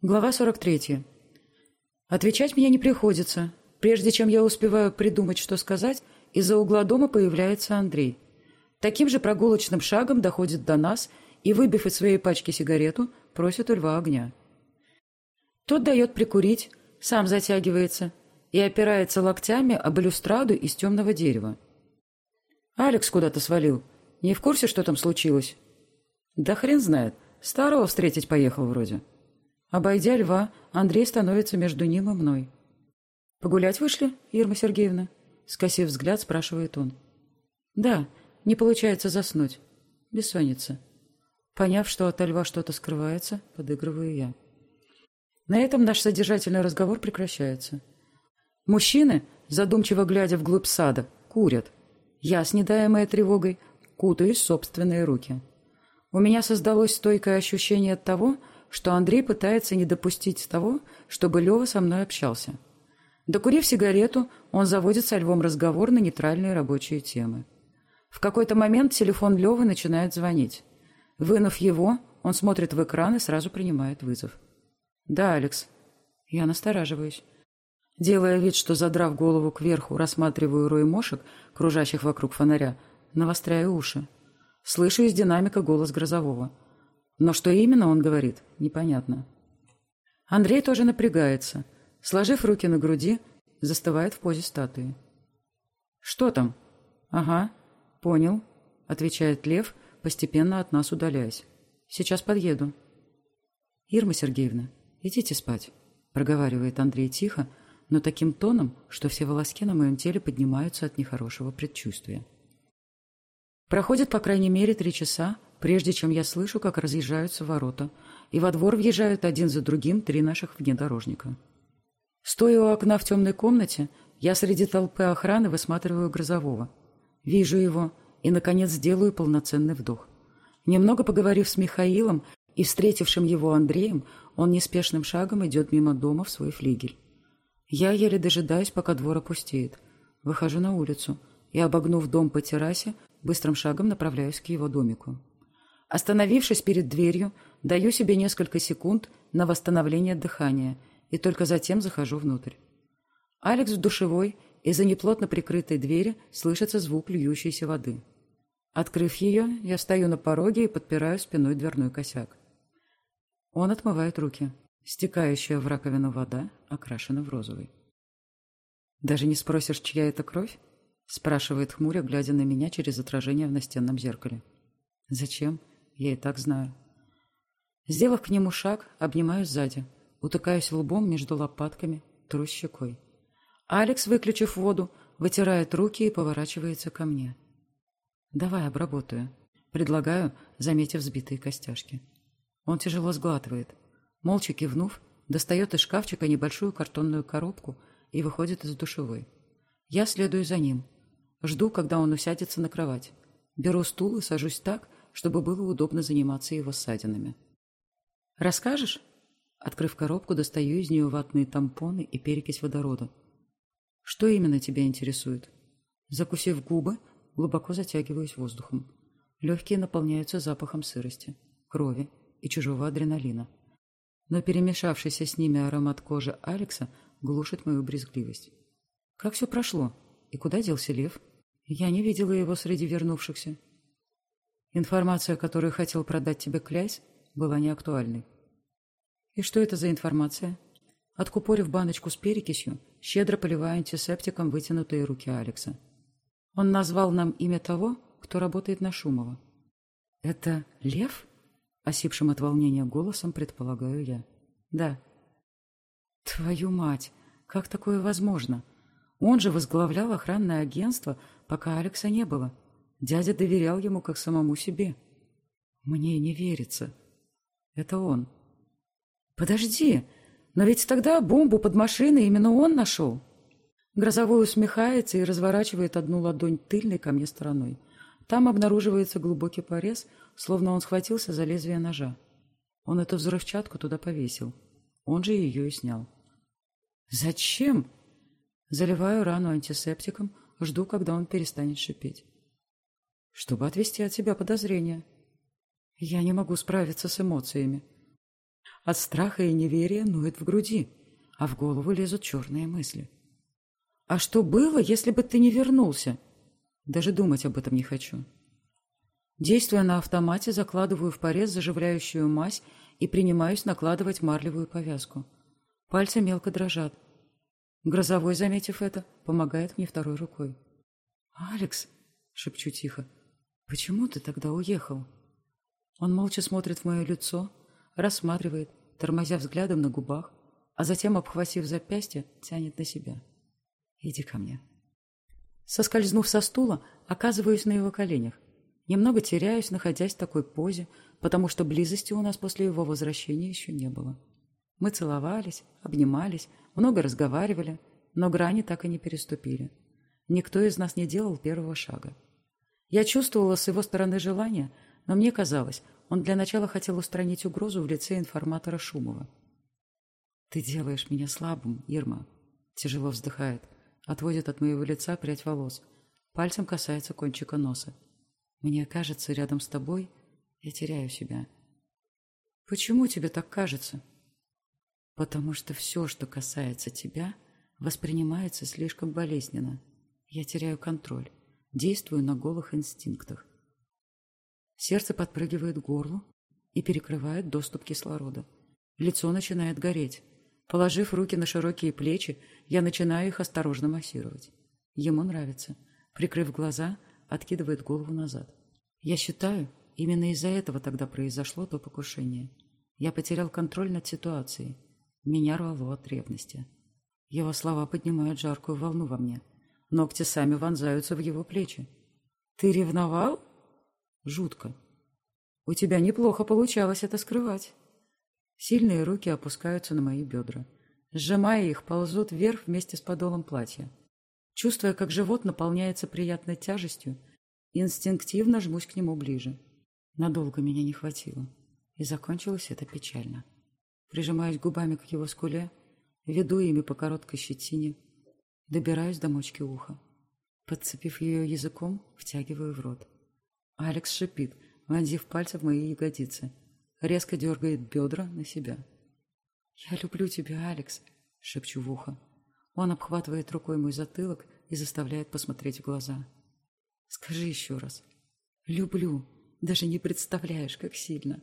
Глава 43. Отвечать мне не приходится. Прежде чем я успеваю придумать, что сказать, из-за угла дома появляется Андрей. Таким же прогулочным шагом доходит до нас и, выбив из своей пачки сигарету, просит у льва огня. Тот дает прикурить, сам затягивается и опирается локтями об балюстраду из темного дерева. «Алекс куда-то свалил. Не в курсе, что там случилось?» «Да хрен знает. Старого встретить поехал вроде». Обойдя льва, Андрей становится между ним и мной. «Погулять вышли, Ирма Сергеевна?» Скосив взгляд, спрашивает он. «Да, не получается заснуть. Бессонница». Поняв, что от льва что-то скрывается, подыгрываю я. На этом наш содержательный разговор прекращается. Мужчины, задумчиво глядя вглубь сада, курят. Я, снедаемая тревогой, кутаюсь в собственные руки. У меня создалось стойкое ощущение от того, что Андрей пытается не допустить того, чтобы Лева со мной общался. Докурив сигарету, он заводит со Львом разговор на нейтральные рабочие темы. В какой-то момент телефон Левы начинает звонить. Вынув его, он смотрит в экран и сразу принимает вызов. «Да, Алекс». Я настораживаюсь. Делая вид, что, задрав голову кверху, рассматриваю рой мошек, кружащих вокруг фонаря, навостряю уши. Слышу из динамика голос Грозового – но что именно он говорит, непонятно. Андрей тоже напрягается. Сложив руки на груди, застывает в позе статуи. «Что там?» «Ага, понял», — отвечает Лев, постепенно от нас удаляясь. «Сейчас подъеду». «Ирма Сергеевна, идите спать», — проговаривает Андрей тихо, но таким тоном, что все волоски на моем теле поднимаются от нехорошего предчувствия. Проходит, по крайней мере, три часа, прежде чем я слышу, как разъезжаются ворота, и во двор въезжают один за другим три наших внедорожника. Стоя у окна в темной комнате, я среди толпы охраны высматриваю Грозового. Вижу его и, наконец, делаю полноценный вдох. Немного поговорив с Михаилом и встретившим его Андреем, он неспешным шагом идет мимо дома в свой флигель. Я еле дожидаюсь, пока двор опустеет. Выхожу на улицу и, обогнув дом по террасе, быстрым шагом направляюсь к его домику. Остановившись перед дверью, даю себе несколько секунд на восстановление дыхания и только затем захожу внутрь. Алекс в душевой, из-за неплотно прикрытой двери слышится звук льющейся воды. Открыв ее, я стою на пороге и подпираю спиной дверной косяк. Он отмывает руки. Стекающая в раковину вода окрашена в розовый. «Даже не спросишь, чья это кровь?» спрашивает хмуря, глядя на меня через отражение в настенном зеркале. «Зачем?» Я и так знаю. Сделав к нему шаг, обнимаю сзади, утыкаюсь лбом между лопатками, трусь щекой. Алекс, выключив воду, вытирает руки и поворачивается ко мне. «Давай обработаю», — предлагаю, заметив сбитые костяшки. Он тяжело сглатывает. Молча кивнув, достает из шкафчика небольшую картонную коробку и выходит из душевой. Я следую за ним. Жду, когда он усядется на кровать. Беру стул и сажусь так, чтобы было удобно заниматься его ссадинами. «Расскажешь?» Открыв коробку, достаю из нее ватные тампоны и перекись водорода. «Что именно тебя интересует?» Закусив губы, глубоко затягиваюсь воздухом. Легкие наполняются запахом сырости, крови и чужого адреналина. Но перемешавшийся с ними аромат кожи Алекса глушит мою брезгливость. Как все прошло? И куда делся лев? Я не видела его среди вернувшихся. Информация, которую хотел продать тебе Кляйс, была неактуальной. И что это за информация? Откупорив баночку с перекисью, щедро поливая антисептиком вытянутые руки Алекса. Он назвал нам имя того, кто работает на Шумова. «Это Лев?» — осипшим от волнения голосом предполагаю я. «Да». «Твою мать! Как такое возможно? Он же возглавлял охранное агентство, пока Алекса не было. Дядя доверял ему как самому себе. Мне не верится. Это он. Подожди, но ведь тогда бомбу под машиной именно он нашел. Грозовой усмехается и разворачивает одну ладонь тыльной ко мне стороной. Там обнаруживается глубокий порез, словно он схватился за лезвие ножа. Он эту взрывчатку туда повесил. Он же ее и снял. «Зачем?» Заливаю рану антисептиком, жду, когда он перестанет шипеть чтобы отвести от себя подозрения. Я не могу справиться с эмоциями. От страха и неверия ноет в груди, а в голову лезут черные мысли. «А что было, если бы ты не вернулся?» Даже думать об этом не хочу. Действуя на автомате, закладываю в порез заживляющую мазь и принимаюсь накладывать марлевую повязку. Пальцы мелко дрожат. Грозовой, заметив это, помогает мне второй рукой. «Алекс!» — шепчу тихо. «Почему ты тогда уехал?» Он молча смотрит в мое лицо, рассматривает, тормозя взглядом на губах, а затем, обхватив запястье, тянет на себя. «Иди ко мне». Соскользнув со стула, оказываюсь на его коленях. Немного теряюсь, находясь в такой позе, потому что близости у нас после его возвращения еще не было. Мы целовались, обнимались, много разговаривали, но грани так и не переступили. Никто из нас не делал первого шага. Я чувствовала с его стороны желание, но мне казалось, он для начала хотел устранить угрозу в лице информатора Шумова. «Ты делаешь меня слабым, Ирма», — тяжело вздыхает, отводит от моего лица прядь волос, пальцем касается кончика носа. Мне кажется, рядом с тобой я теряю себя. Почему тебе так кажется? Потому что все, что касается тебя, воспринимается слишком болезненно. Я теряю контроль, действую на голых инстинктах. Сердце подпрыгивает к горлу и перекрывает доступ кислорода. Лицо начинает гореть. Положив руки на широкие плечи, я начинаю их осторожно массировать. Ему нравится. Прикрыв глаза, откидывает голову назад. Я считаю, именно из-за этого тогда произошло то покушение. Я потерял контроль над ситуацией. Меня рвало от ревности. Его слова поднимают жаркую волну во мне. Ногти сами вонзаются в его плечи. «Ты ревновал?» «Жутко. У тебя неплохо получалось это скрывать». Сильные руки опускаются на мои бедра. Сжимая их, ползут вверх вместе с подолом платья. Чувствуя, как живот наполняется приятной тяжестью, инстинктивно жмусь к нему ближе. Надолго меня не хватило, и закончилось это печально. Прижимаюсь губами к его скуле, веду ими по короткой щетине, добираюсь до мочки уха. Подцепив ее языком, втягиваю в рот. Алекс шипит, вонзив пальцы в мои ягодицы. Резко дергает бедра на себя. «Я люблю тебя, Алекс», — шепчу в ухо. Он обхватывает рукой мой затылок и заставляет посмотреть в глаза. «Скажи еще раз. Люблю. Даже не представляешь, как сильно».